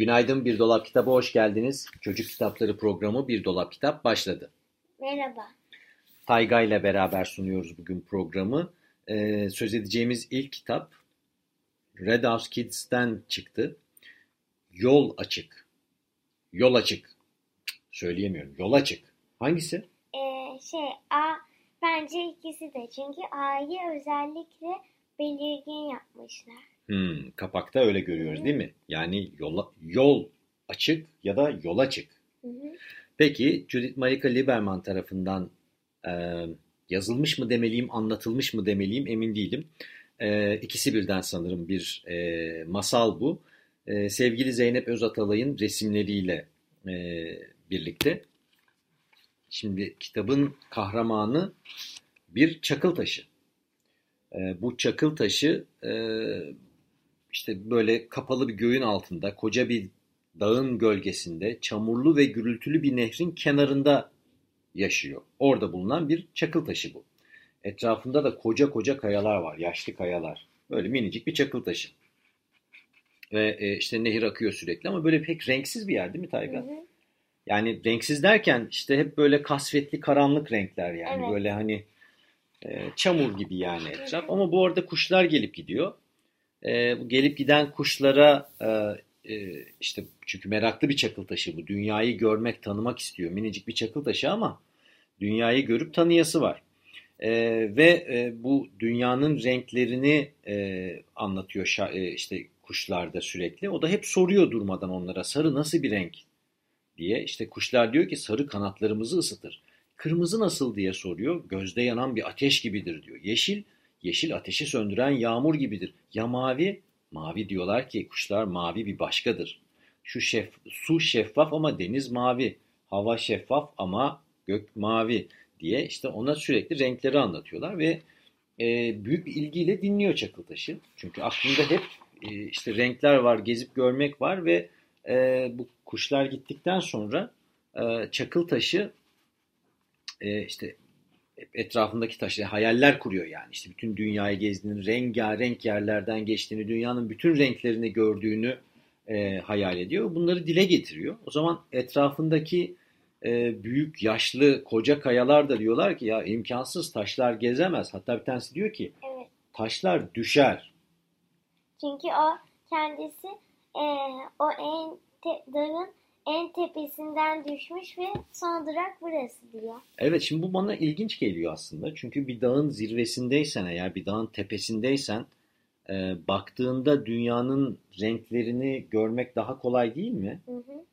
Günaydın Bir Dolap Kitap'a hoş geldiniz. Çocuk Kitapları programı Bir Dolap Kitap başladı. Merhaba. Tayga ile beraber sunuyoruz bugün programı. Ee, söz edeceğimiz ilk kitap Red House Kids'ten çıktı. Yol Açık. Yol Açık. Söyleyemiyorum. Yol Açık. Hangisi? Ee, şey A bence ikisi de çünkü A'yı özellikle belirgin yapmışlar. Hmm, kapakta öyle görüyoruz değil mi? Yani yola, yol açık ya da yol açık. Hı hı. Peki Judith Marika Lieberman tarafından e, yazılmış mı demeliyim, anlatılmış mı demeliyim emin değilim. E, ikisi birden sanırım bir e, masal bu. E, sevgili Zeynep Özatalay'ın resimleriyle e, birlikte. Şimdi kitabın kahramanı bir çakıl taşı. E, bu çakıl taşı e, işte böyle kapalı bir göğün altında koca bir dağın gölgesinde çamurlu ve gürültülü bir nehrin kenarında yaşıyor. Orada bulunan bir çakıl taşı bu. Etrafında da koca koca kayalar var, yaşlı kayalar. Böyle minicik bir çakıl taşı. Ve e, işte nehir akıyor sürekli ama böyle pek renksiz bir yer değil mi Tayga? Yani renksiz derken işte hep böyle kasvetli karanlık renkler yani Evet. böyle hani e, çamur gibi yani etraf. Ama bu arada kuşlar gelip gidiyor. E, gelip giden kuşlara e, e, işte çünkü meraklı bir çakıl taşı bu. Dünyayı görmek, tanımak istiyor. Minicik bir çakıl taşı ama dünyayı görüp tanıyası var. E, ve e, bu dünyanın renklerini e, anlatıyor şa- e, işte kuşlarda sürekli. O da hep soruyor durmadan onlara sarı nasıl bir renk diye. İşte kuşlar diyor ki sarı kanatlarımızı ısıtır. Kırmızı nasıl diye soruyor. Gözde yanan bir ateş gibidir diyor. Yeşil, yeşil ateşi söndüren yağmur gibidir. Ya mavi? Mavi diyorlar ki kuşlar mavi bir başkadır. Şu şef, su şeffaf ama deniz mavi. Hava şeffaf ama gök mavi diye işte ona sürekli renkleri anlatıyorlar ve e, büyük bir ilgiyle dinliyor Çakıltaş'ı. Çünkü aklında hep e, işte renkler var, gezip görmek var ve e, bu kuşlar gittikten sonra e, Çakıltaş'ı e, işte etrafındaki taşları hayaller kuruyor yani. İşte bütün dünyayı gezdiğini, rengarenk yerlerden geçtiğini, dünyanın bütün renklerini gördüğünü e, hayal ediyor. Bunları dile getiriyor. O zaman etrafındaki e, büyük, yaşlı, koca kayalar da diyorlar ki ya imkansız taşlar gezemez. Hatta bir tanesi diyor ki Evet. taşlar düşer. Çünkü o kendisi e, o en te- dağın en tepesinden düşmüş ve son durak burası diyor. Evet şimdi bu bana ilginç geliyor aslında. Çünkü bir dağın zirvesindeysen eğer bir dağın tepesindeysen e, baktığında dünyanın renklerini görmek daha kolay değil mi? Hı hı.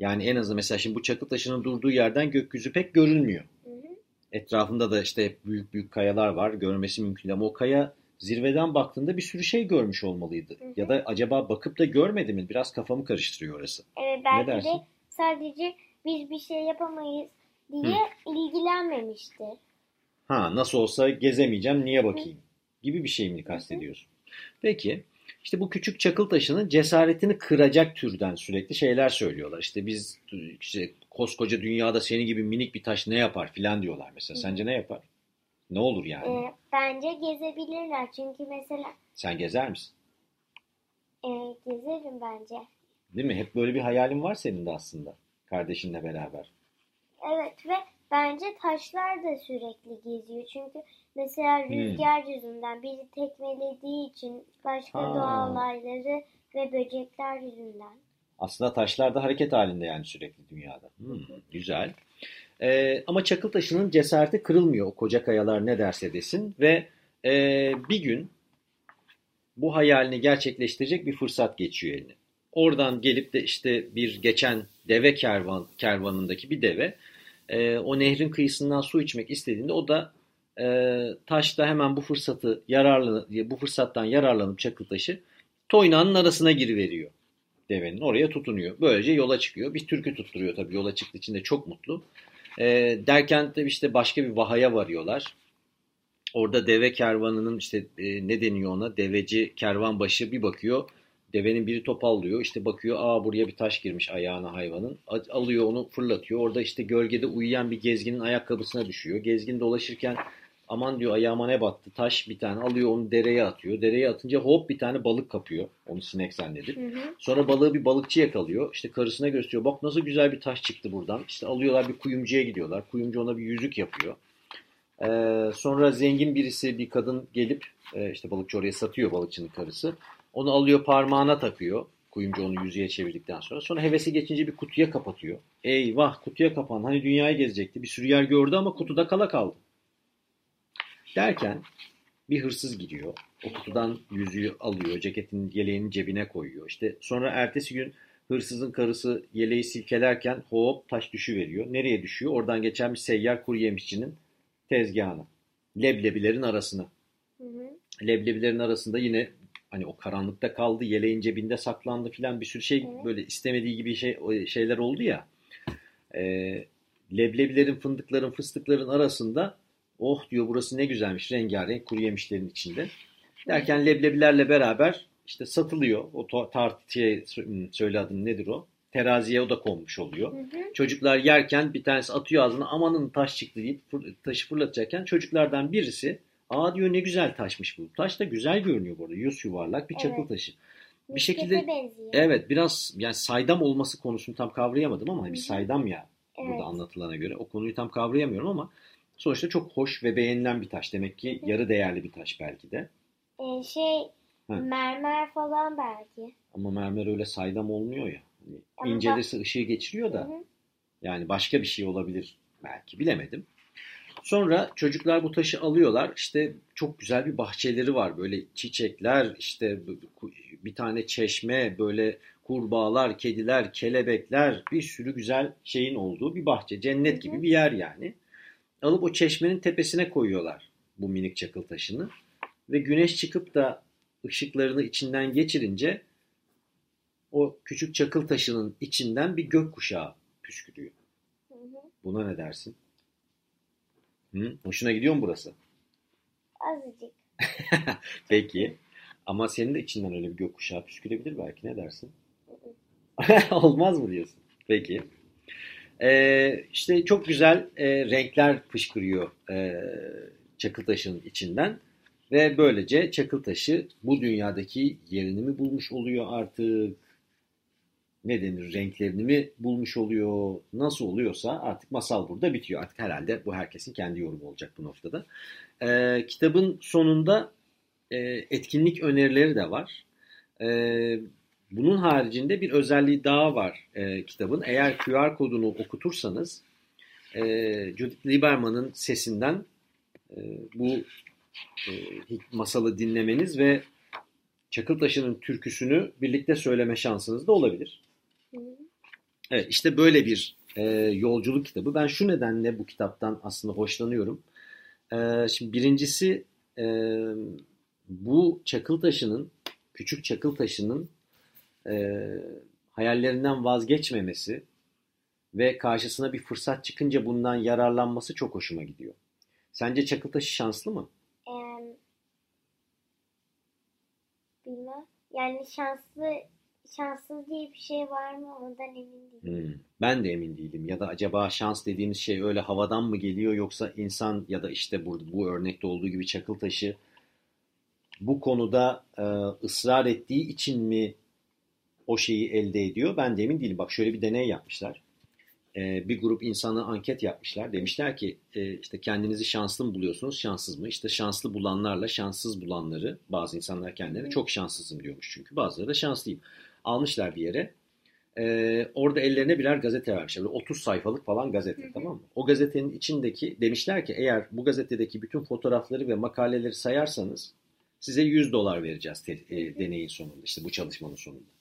Yani en azından mesela şimdi bu çakıl taşının durduğu yerden gökyüzü pek görünmüyor. Hı hı. Etrafında da işte büyük büyük kayalar var. Görmesi mümkün ama o kaya zirveden baktığında bir sürü şey görmüş olmalıydı. Hı hı. Ya da acaba bakıp da görmedi mi? Biraz kafamı karıştırıyor orası. Evet belki dersin? de sadece biz bir şey yapamayız diye ilgilenmemiştir. Ha nasıl olsa gezemeyeceğim niye bakayım gibi bir şey mi kastediyorsun? Peki işte bu küçük çakıl taşının cesaretini kıracak türden sürekli şeyler söylüyorlar. İşte biz işte koskoca dünyada senin gibi minik bir taş ne yapar filan diyorlar mesela. Sence ne yapar? Ne olur yani? E, bence gezebilirler çünkü mesela Sen gezer misin? e, gezerim bence. Değil mi? Hep böyle bir hayalin var senin de aslında kardeşinle beraber. Evet ve bence taşlar da sürekli geziyor. Çünkü mesela Hmm. rüzgar yüzünden biri tekmelediği için başka Ha. doğa olayları ve böcekler yüzünden. Aslında taşlar da hareket halinde yani sürekli dünyada. Hmm, güzel. Ee, ama çakıl taşının cesareti kırılmıyor o koca kayalar ne derse desin ve e, bir gün bu hayalini gerçekleştirecek bir fırsat geçiyor eline. Oradan gelip de işte bir geçen deve kervan kervanındaki bir deve e, o nehrin kıyısından su içmek istediğinde o da E, taş hemen bu fırsatı yararlı bu fırsattan yararlanıp çakıl taşı toynağının arasına giriveriyor. Devenin oraya tutunuyor. Böylece yola çıkıyor. Bir türkü tutturuyor tabii yola çıktığı için de çok mutlu. E, derken de işte başka bir vahaya varıyorlar. Orada deve kervanının işte e, ne deniyor ona deveci kervanbaşı bir bakıyor. Devenin biri topallıyor. İşte bakıyor aa buraya bir taş girmiş ayağına hayvanın. Alıyor onu fırlatıyor. Orada işte gölgede uyuyan bir gezginin ayakkabısına düşüyor. Gezgin dolaşırken aman diyor ayağıma ne battı taş bir tane alıyor onu dereye atıyor. Dereye atınca hop bir tane balık kapıyor. Onu sinek zannedip. Hı hı. Sonra balığı bir balıkçı yakalıyor. İşte karısına gösteriyor. Bak nasıl güzel bir taş çıktı buradan. İşte alıyorlar bir kuyumcuya gidiyorlar. Kuyumcu ona bir yüzük yapıyor. Ee, sonra zengin birisi bir kadın gelip e, işte balıkçı oraya satıyor balıkçının karısı. Onu alıyor parmağına takıyor. Kuyumcu onu yüzüğe çevirdikten sonra. Sonra hevesi geçince bir kutuya kapatıyor. Eyvah kutuya kapan. Hani dünyayı gezecekti. Bir sürü yer gördü ama kutuda kala kaldı. Derken bir hırsız giriyor. O kutudan yüzüğü alıyor. Ceketin yeleğinin cebine koyuyor. İşte sonra ertesi gün hırsızın karısı yeleği silkelerken hop taş düşüveriyor. Nereye düşüyor? Oradan geçen bir seyyar kuru yemişçinin tezgahına. Leblebilerin arasına. Hı hı. Leblebilerin arasında yine hani o karanlıkta kaldı, yeleğin cebinde saklandı filan bir sürü şey evet. böyle istemediği gibi şey şeyler oldu ya. E, leblebilerin, fındıkların, fıstıkların arasında oh diyor burası ne güzelmiş rengarenk kuru yemişlerin içinde. Derken leblebilerle beraber işte satılıyor. O tartıya hmm, söyle adını nedir o? Teraziye o da konmuş oluyor. Hı hı. Çocuklar yerken bir tanesi atıyor ağzına amanın taş çıktı deyip taşı fırlatacakken çocuklardan birisi Aa diyor ne güzel taşmış bu. Taş da güzel görünüyor burada. Yüz yuvarlak bir çakıl evet. taşı. Bir şekilde benziyor. evet biraz yani saydam olması konusunu tam kavrayamadım ama Hı-hı. bir saydam ya evet. burada anlatılana göre. O konuyu tam kavrayamıyorum ama sonuçta çok hoş ve beğenilen bir taş. Demek ki yarı değerli bir taş belki de. Ee, şey Heh. mermer falan belki. Ama mermer öyle saydam olmuyor ya. Yani incelirse ışığı geçiriyor da. Hı-hı. Yani başka bir şey olabilir belki bilemedim. Sonra çocuklar bu taşı alıyorlar. İşte çok güzel bir bahçeleri var. Böyle çiçekler, işte bir tane çeşme, böyle kurbağalar, kediler, kelebekler, bir sürü güzel şeyin olduğu bir bahçe. Cennet gibi bir yer yani. Alıp o çeşmenin tepesine koyuyorlar bu minik çakıl taşını. Ve güneş çıkıp da ışıklarını içinden geçirince o küçük çakıl taşının içinden bir gök kuşağı püskürüyor. Buna ne dersin? Hı? Hoşuna gidiyor mu burası? Azıcık. Peki. Ama senin de içinden öyle bir gökkuşağı püskürebilir belki. Ne dersin? Olmaz mı diyorsun? Peki. Ee, işte çok güzel e, renkler fışkırıyor e, Çakıltaş'ın içinden. Ve böylece Çakıltaş'ı bu dünyadaki yerini mi bulmuş oluyor artık? ne denir renklerini mi bulmuş oluyor nasıl oluyorsa artık masal burada bitiyor. Artık herhalde bu herkesin kendi yorumu olacak bu noktada. Ee, kitabın sonunda e, etkinlik önerileri de var. E, bunun haricinde bir özelliği daha var e, kitabın. Eğer QR kodunu okutursanız e, Judith Lieberman'ın sesinden e, bu e, masalı dinlemeniz ve Çakıltaşı'nın türküsünü birlikte söyleme şansınız da olabilir. Evet işte böyle bir e, yolculuk kitabı. Ben şu nedenle bu kitaptan aslında hoşlanıyorum. E, şimdi birincisi e, bu çakıl taşının, küçük çakıl taşının e, hayallerinden vazgeçmemesi ve karşısına bir fırsat çıkınca bundan yararlanması çok hoşuma gidiyor. Sence çakıl taşı şanslı mı? Ee, bilmem. Yani şanslı şanssız diye bir şey var mı ondan emin değilim. Hmm, ben de emin değilim. Ya da acaba şans dediğimiz şey öyle havadan mı geliyor yoksa insan ya da işte burada bu örnekte olduğu gibi çakıl taşı bu konuda e, ısrar ettiği için mi o şeyi elde ediyor? Ben de emin değilim. Bak şöyle bir deney yapmışlar. E, bir grup insanı anket yapmışlar. Demişler ki e, işte kendinizi şanslı mı buluyorsunuz, şanssız mı? İşte şanslı bulanlarla şanssız bulanları bazı insanlar kendilerine çok şanssızım diyormuş çünkü. Bazıları da şanslıyım almışlar bir yere. Ee, orada ellerine birer gazete vermişler. Böyle 30 sayfalık falan gazete hı hı. tamam mı? O gazetenin içindeki demişler ki eğer bu gazetedeki bütün fotoğrafları ve makaleleri sayarsanız size 100 dolar vereceğiz te, e, deneyin sonunda işte bu çalışmanın sonunda.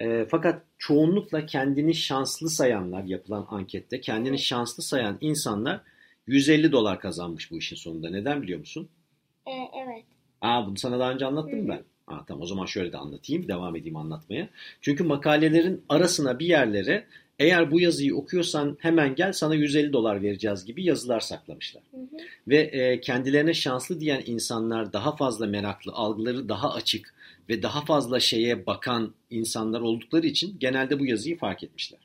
E, fakat çoğunlukla kendini şanslı sayanlar yapılan ankette kendini şanslı sayan insanlar 150 dolar kazanmış bu işin sonunda. Neden biliyor musun? E, evet. Aa bunu sana daha önce anlattım mı ben? Aa, tamam o zaman şöyle de anlatayım. Devam edeyim anlatmaya. Çünkü makalelerin arasına bir yerlere eğer bu yazıyı okuyorsan hemen gel sana 150 dolar vereceğiz gibi yazılar saklamışlar. Hı hı. Ve e, kendilerine şanslı diyen insanlar daha fazla meraklı, algıları daha açık ve daha fazla şeye bakan insanlar oldukları için genelde bu yazıyı fark etmişler.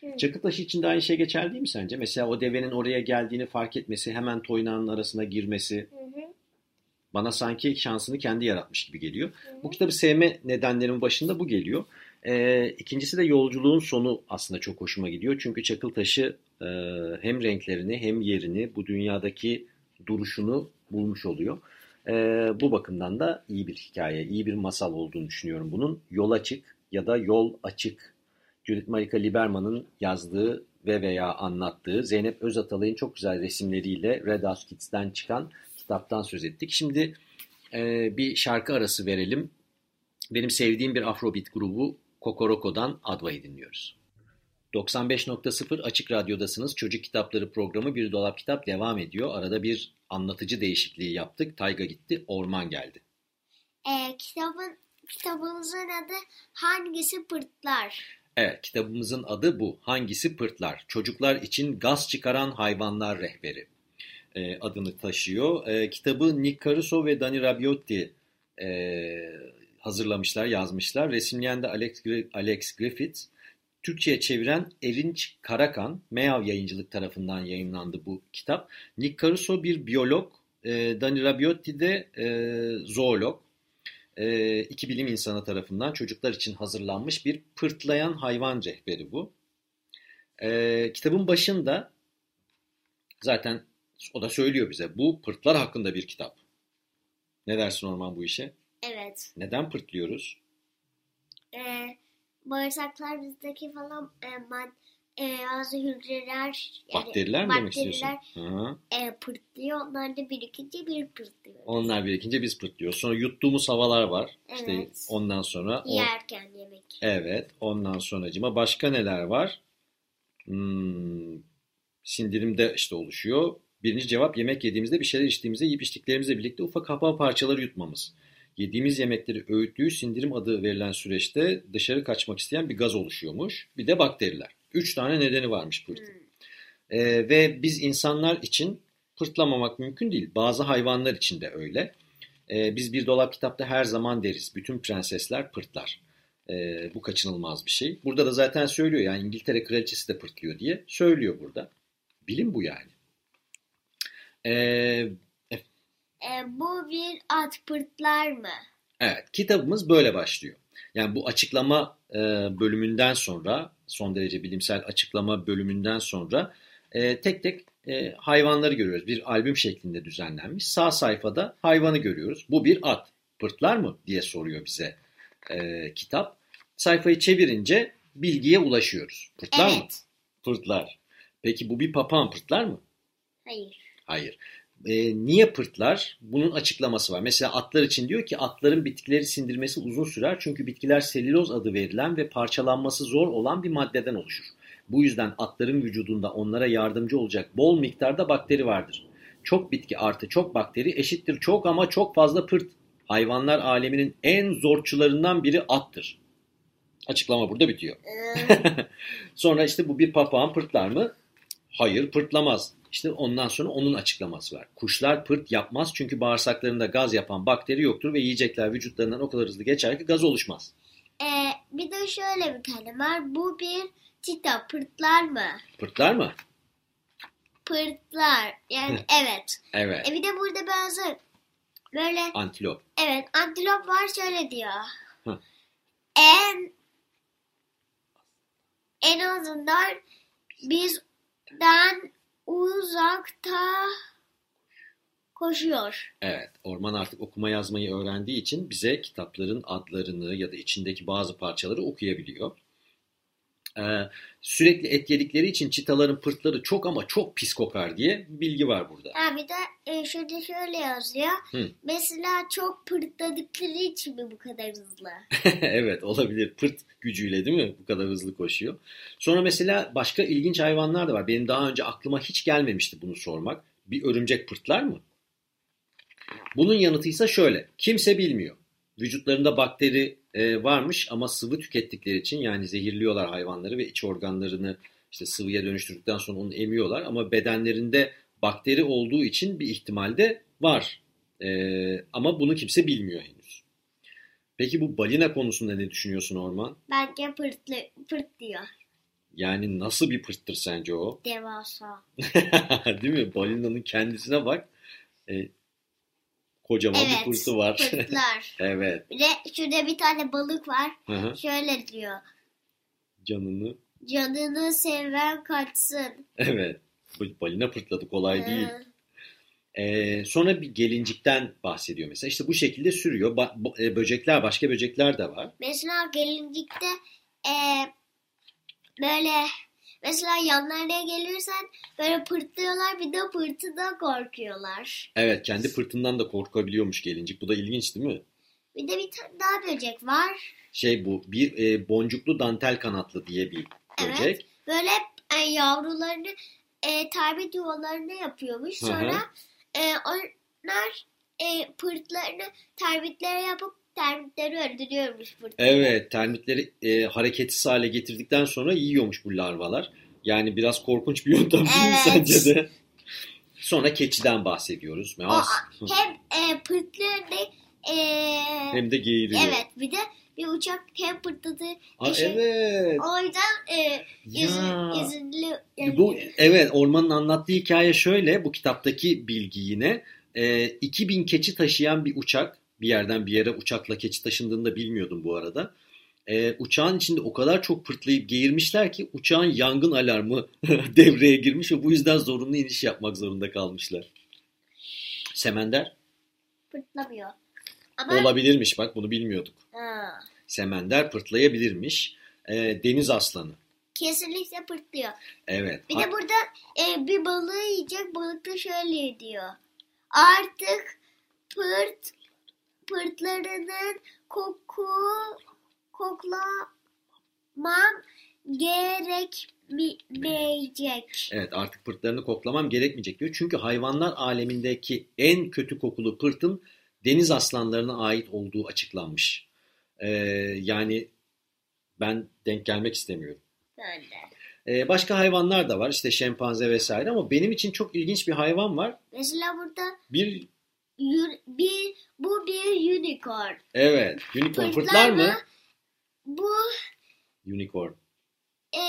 Hı. Çakıl taşı için de aynı şey geçerli değil mi sence? Mesela o devenin oraya geldiğini fark etmesi, hemen toynağının arasına girmesi Hı hı. bana sanki şansını kendi yaratmış gibi geliyor. Hı hı. Bu kitabı sevme nedenlerimin başında bu geliyor. Ee, ikincisi de yolculuğun sonu aslında çok hoşuma gidiyor. Çünkü Çakıltaşı e, hem renklerini hem yerini bu dünyadaki duruşunu bulmuş oluyor. Ee, bu bakımdan da iyi bir hikaye, iyi bir masal olduğunu düşünüyorum bunun. Yol açık ya da yol açık. Judith Marika Liberman'ın yazdığı ve veya anlattığı Zeynep Özatalay'ın çok güzel resimleriyle Red House Kids'ten çıkan kitaptan söz ettik. Şimdi e, bir şarkı arası verelim. Benim sevdiğim bir Afrobeat grubu Kokoroko'dan Adva'yı dinliyoruz. 95.0 Açık Radyo'dasınız. Çocuk Kitapları programı Bir Dolap Kitap devam ediyor. Arada bir anlatıcı değişikliği yaptık. Tayga gitti, orman geldi. E, kitabın kitabımızın adı hangisi pırtlar? Evet, kitabımızın adı bu. Hangisi Pırtlar? Çocuklar için gaz çıkaran hayvanlar rehberi e, adını taşıyor. E, kitabı Nick Caruso ve Dani Rabbiotti e, hazırlamışlar, yazmışlar. Resimleyen de Alex, Alex Griffith. Türkçe'ye çeviren Erinç Karakan, Meav Yayıncılık tarafından yayınlandı bu kitap. Nick Caruso bir biyolog, e, Dani Rabbiotti de e, zoolog. E, iki bilim insanı tarafından çocuklar için hazırlanmış bir pırtlayan hayvan rehberi bu. E, kitabın başında zaten o da söylüyor bize bu pırtlar hakkında bir kitap. Ne dersin Orman bu işe? Evet. Neden pırtlıyoruz? E, bağırsaklar bizdeki falan e, mad, e, bazı hücreler yani Bakteriler mi demek bakteriler, istiyorsun? Hı. e, pırtlıyor. Onlar da birikince bir pırtlıyor. Onlar birikince biz pırtlıyoruz. Sonra yuttuğumuz havalar var. İşte Evet. ondan sonra o, Yerken yemek. evet ondan sonracıma başka neler var? Hmm, sindirimde işte oluşuyor. Birinci cevap yemek yediğimizde bir şeyler içtiğimizde yiyip içtiklerimizle birlikte ufak hava parçaları yutmamız. Yediğimiz yemekleri öğüttüğü sindirim adı verilen süreçte dışarı kaçmak isteyen bir gaz oluşuyormuş. Bir de bakteriler. Üç tane nedeni varmış pırtın. Hmm. Ee, ve biz insanlar için pırtlamamak mümkün değil. Bazı hayvanlar için de öyle. Ee, biz bir dolap kitapta her zaman deriz. Bütün prensesler pırtlar. Ee, bu kaçınılmaz bir şey. Burada da zaten söylüyor yani İngiltere kraliçesi de pırtlıyor diye söylüyor burada. Bilim bu yani. Ee, E, bu bir at pırtlar mı? Evet, kitabımız böyle başlıyor. Yani bu açıklama e, bölümünden sonra, son derece bilimsel açıklama bölümünden sonra e, tek tek e, hayvanları görüyoruz. Bir albüm şeklinde düzenlenmiş. Sağ sayfada hayvanı görüyoruz. Bu bir at. Pırtlar mı diye soruyor bize e, kitap. Sayfayı çevirince bilgiye ulaşıyoruz. Pırtlar mı? Evet. Pırtlar. Peki bu bir papağan pırtlar mı? Hayır. Hayır. E, niye pırtlar? Bunun açıklaması var. Mesela atlar için diyor ki atların bitkileri sindirmesi uzun sürer. Çünkü bitkiler selüloz adı verilen ve parçalanması zor olan bir maddeden oluşur. Bu yüzden atların vücudunda onlara yardımcı olacak bol miktarda bakteri vardır. Çok bitki artı çok bakteri eşittir çok ama çok fazla pırt. Hayvanlar aleminin en zorçularından biri attır. Açıklama burada bitiyor. Sonra işte bu bir papağan pırtlar mı? Hayır pırtlamaz. İşte ondan sonra onun açıklaması var. Kuşlar pırt yapmaz çünkü bağırsaklarında gaz yapan bakteri yoktur ve yiyecekler vücutlarından o kadar hızlı geçer ki gaz oluşmaz. e, bir de şöyle bir kelime var. Bu bir çita pırtlar mı? Pırtlar mı? Pırtlar. Yani evet. Evet. E bir de burada benzer. Böyle Antilop. evet antilop var şöyle diyor. Hı. En en azından bizden uzakta koşuyor. Evet. Orman artık okuma yazmayı öğrendiği için bize kitapların adlarını ya da içindeki bazı parçaları okuyabiliyor. Ee, sürekli et yedikleri için çitaların pırtları çok ama çok pis kokar diye bilgi var burada. Ha bir de e, şurada şöyle yazıyor. Hı. Mesela çok pırtladıkları için mi bu kadar hızlı? evet olabilir. Pırt gücüyle değil mi? Bu kadar hızlı koşuyor. Sonra mesela başka ilginç hayvanlar da var. Benim daha önce aklıma hiç gelmemişti bunu sormak. Bir örümcek pırtlar mı? Bunun yanıtı ise şöyle. Kimse bilmiyor. Vücutlarında bakteri e, varmış ama sıvı tükettikleri için yani zehirliyorlar hayvanları ve iç organlarını işte sıvıya dönüştürdükten sonra onu emiyorlar. Ama bedenlerinde bakteri olduğu için bir ihtimal de var. E, ama bunu kimse bilmiyor henüz. Peki bu balina konusunda ne düşünüyorsun Orman? Bence pırtlı, pırt diyor. Yani nasıl bir pırttır sence o? Devasa. Değil mi? Balinanın kendisine bak. E, kocaman Evet. bir pırtı var. Pırtlar. evet. bir de şurada bir tane balık var. Hı hı. Şöyle diyor. Canını. Canını seven kaçsın. Evet. Balina pırtladı kolay değil. Hı. Ee, sonra bir gelincikten bahsediyor mesela. İşte bu şekilde sürüyor. Ba- e, böcekler, başka böcekler de var. Mesela gelincikte e, böyle mesela yanlarına gelirsen böyle pırtlıyorlar bir de pırtıdan korkuyorlar. Evet, kendi pırtından da korkabiliyormuş gelincik. Bu da ilginç değil mi? Bir de bir tane daha böcek var. Şey bu, bir e, boncuklu dantel kanatlı diye bir böcek. Evet. Böyle e, yavrularını e, termit yuvalarına yapıyormuş. Sonra e, onlar e, pırtlarını termitlere yapıp termitleri öldürüyormuş pırtları. Evet, termitleri e, hareketsiz hale getirdikten sonra yiyormuş bu larvalar. Yani biraz korkunç bir yöntem değil mi Evet. sence de? Sonra keçiden bahsediyoruz. O, hem e, pırtlarını e, Hem de geğiriyor. evet bir de bir uçak hem pırtladı Aa, eşek. evet. O yüzden e, Ya. izinli yani, Bu evet Orman'ın anlattığı hikaye şöyle bu kitaptaki bilgi yine e, 2000 keçi taşıyan bir uçak bir yerden bir yere uçakla keçi taşındığını da bilmiyordum bu arada. E, uçağın içinde o kadar çok pırtlayıp geğirmişler ki uçağın yangın alarmı devreye girmiş ve bu yüzden zorunlu iniş yapmak zorunda kalmışlar. Semender pırtlamıyor. Ama olabilirmiş bak bunu bilmiyorduk. Ha, Semender pırtlayabilirmiş. E, deniz aslanı. kesinlikle pırtlıyor. Evet. Bir de burada e, bir balığı yiyecek balık da şöyle diyor. Artık pırt pırtlarının koku koklamam gerekmeyecek. Evet artık pırtlarını koklamam gerekmeyecek diyor. Çünkü hayvanlar alemindeki en kötü kokulu pırtın deniz aslanlarına ait olduğu açıklanmış. Ee, yani ben denk gelmek istemiyorum. Ben de. Ee, başka hayvanlar da var işte şempanze vesaire ama benim için çok ilginç bir hayvan var. Mesela burada Bir bir bu bir unicorn. evet unicorn pırtlar mı? Bu Unicorn. e,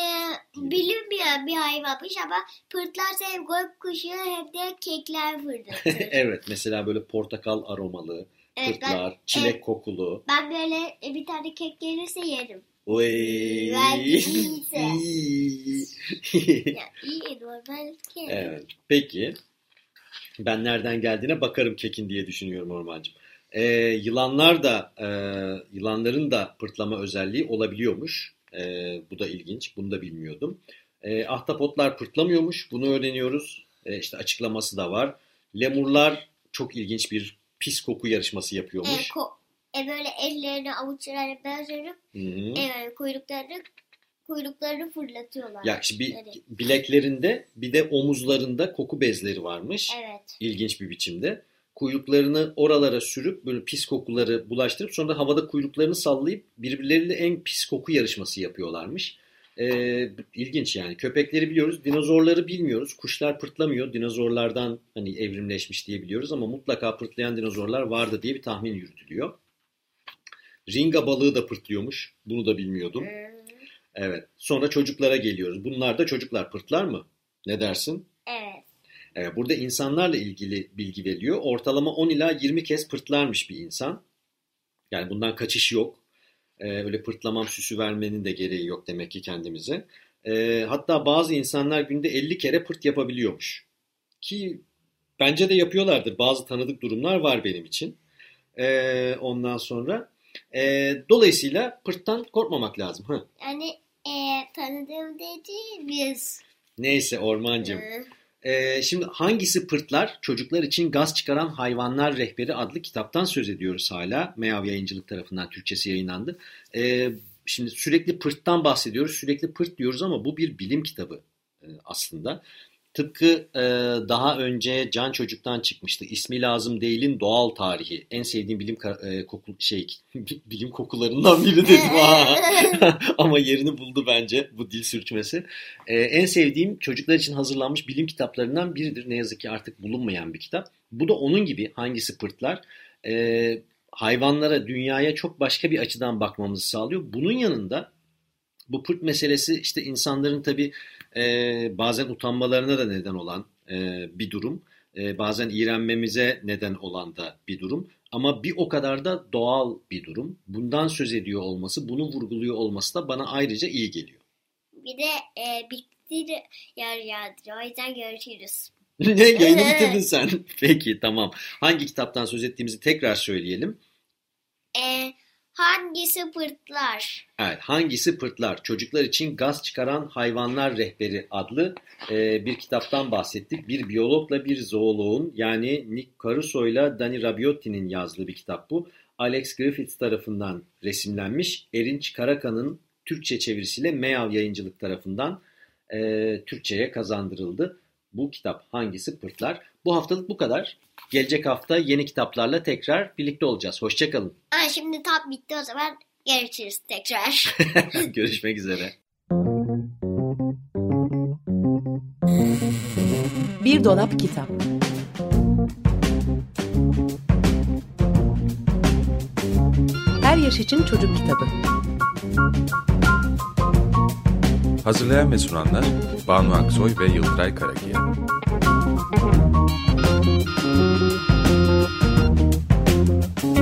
bilinmeyen bir hayvanmış ama pırtlarsa hem gökkuşağı hem de kekler fırlatır. evet mesela böyle portakal aromalı Evet, ben- pırtlar, çilek evet. kokulu. Ben böyle e, bir tane kek gelirse yerim. Oy. İyiyse. İyi. Ya iyi normal kek. Evet. Peki. Ben nereden geldiğine bakarım kekin diye düşünüyorum Ormancığım. Ee, yılanlar da e, yılanların da pırtlama özelliği olabiliyormuş. Ee, bu da ilginç. Bunu da bilmiyordum. Ee, ahtapotlar pırtlamıyormuş. Bunu öğreniyoruz. Ee, işte açıklaması da var. Lemurlar çok ilginç bir pis koku yarışması E, yapıyormuş. ko- e, böyle ellerini avuçlarına benzerip Hı hı. e, kuyruklarını kuyruklarını fırlatıyorlar. Ya işte bir, Evet. bileklerinde bir de omuzlarında koku bezleri varmış. Evet. ilginç bir biçimde. Kuyruklarını oralara sürüp böyle pis kokuları bulaştırıp sonra da havada kuyruklarını sallayıp birbirleriyle en pis koku yarışması yapıyorlarmış. Ee, ilginç yani. Köpekleri biliyoruz, dinozorları bilmiyoruz. Kuşlar pırtlamıyor. Dinozorlardan hani evrimleşmiş diye biliyoruz ama mutlaka pırtlayan dinozorlar vardı diye bir tahmin yürütülüyor. Ringa balığı da pırtlıyormuş. Bunu da bilmiyordum. Hmm, Evet. Sonra çocuklara geliyoruz. Bunlar da çocuklar pırtlar mı? Ne dersin? Evet. Evet, burada insanlarla ilgili bilgi veriyor. Ortalama 10 ila 20 kez pırtlarmış bir insan. Yani bundan kaçış yok. Ee, öyle pırtlamam süsü vermenin de gereği yok demek ki kendimize. Ee, hatta bazı insanlar günde 50 kere pırt yapabiliyormuş. Ki bence de yapıyorlardır. Bazı tanıdık durumlar var benim için. Ee, ondan sonra. ee, dolayısıyla pırttan korkmamak lazım. Hı. Yani Ee, tanıdığım dediğimiz. Neyse Ormancığım. Ee, Ee, şimdi hangisi pırtlar? Çocuklar için gaz çıkaran hayvanlar rehberi adlı kitaptan söz ediyoruz hala. Meav Yayıncılık tarafından Türkçesi yayınlandı. Ee, şimdi sürekli pırttan bahsediyoruz. Sürekli pırt diyoruz ama bu bir bilim kitabı e, aslında. Tıpkı e, daha önce Can Çocuk'tan çıkmıştı. İsmi lazım değilin doğal tarihi. En sevdiğim bilim e, koku şey bilim kokularından biri dedim ha. Ama yerini buldu bence bu dil sürçmesi. E, en sevdiğim çocuklar için hazırlanmış bilim kitaplarından biridir. Ne yazık ki artık bulunmayan bir kitap. Bu da onun gibi hangisi pırtlar? E, hayvanlara, dünyaya çok başka bir açıdan bakmamızı sağlıyor. Bunun yanında bu pırt meselesi işte insanların tabii e, bazen utanmalarına da neden olan e, bir durum. E, bazen iğrenmemize neden olan da bir durum. Ama bir o kadar da doğal bir durum. Bundan söz ediyor olması, bunu vurguluyor olması da bana ayrıca iyi geliyor. bir de e, bitti yer yağdırıyor. O yüzden görüşürüz. ne yayını bitirdin sen? Peki tamam. Hangi kitaptan söz ettiğimizi tekrar söyleyelim. E, hangisi pırtlar? Evet, hangisi pırtlar? Çocuklar için gaz çıkaran hayvanlar rehberi adlı e, bir kitaptan bahsettik. Bir biyologla bir zooloğun yani Nick Caruso'yla Dani Rabiotti'nin yazdığı bir kitap bu. Alex Griffiths tarafından resimlenmiş. Erinç Karakan'ın Türkçe çevirisiyle Meav Yayıncılık tarafından e, Türkçe'ye kazandırıldı. Bu kitap hangisi pırtlar? Bu haftalık bu kadar. Gelecek hafta yeni kitaplarla tekrar birlikte olacağız. Hoşçakalın. Aa, şimdi tat bitti o zaman görüşürüz tekrar. Görüşmek üzere. Bir dolap kitap. Her yaş için çocuk kitabı. Hazırlayan ve sunanlar Banu Aksoy ve Yıldıray Karakiya.